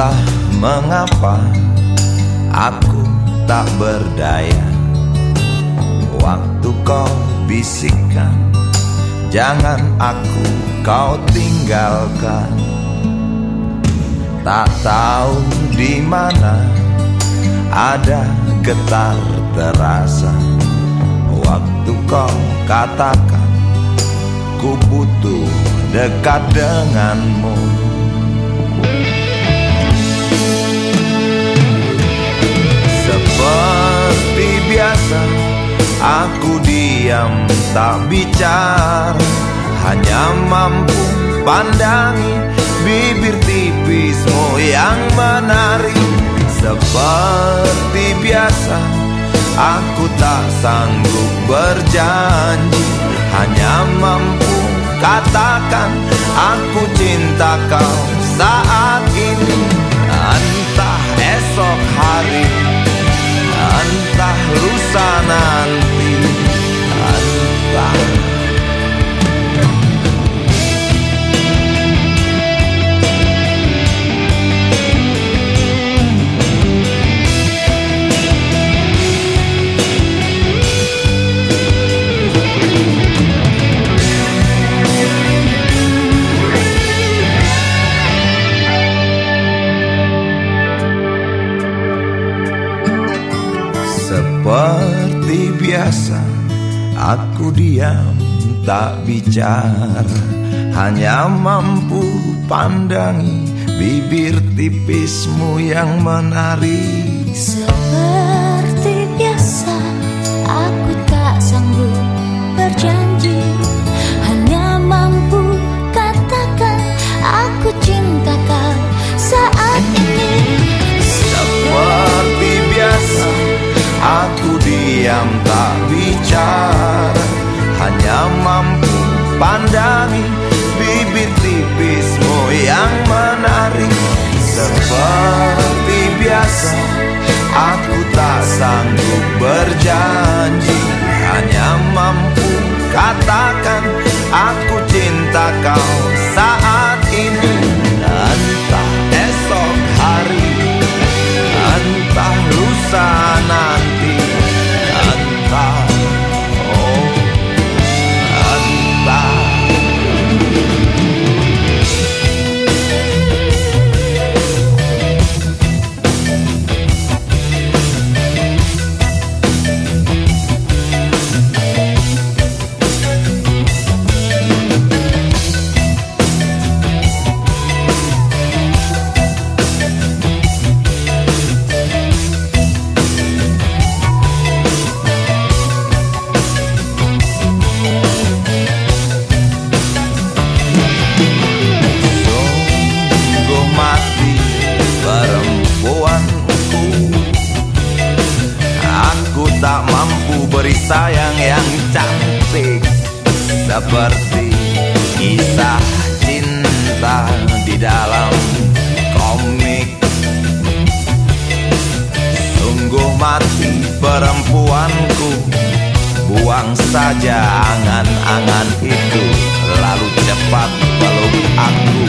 Entah mengapa aku tak berdaya. Waktu kau bisikkan Jangan aku kau tinggalkan. Tak tahu di mana ada getar terasa. Waktu kau katakan Ku butuh dekat denganmu diam tak bicara Hanya mampu pandangi Bibir tipismu yang menari. Seperti biasa Aku tak sanggup berjanji Hanya mampu katakan Aku cinta kau saat ini Entah esok hari Seperti biasa Aku diam tak bicara. Hanya mampu pandangi Bibir tipismu yang menari tak bicara Hanya mampu pandangi Bibir tipismu yang menari Seperti biasa Aku tak sanggup berjanji Hanya mampu katakan Aku cinta kau sayang yang cantik. Seperti kisah cinta di dalam komik. Sungguh mati perempuanku. Buang saja angan-angan itu Lalu cepat peluk aku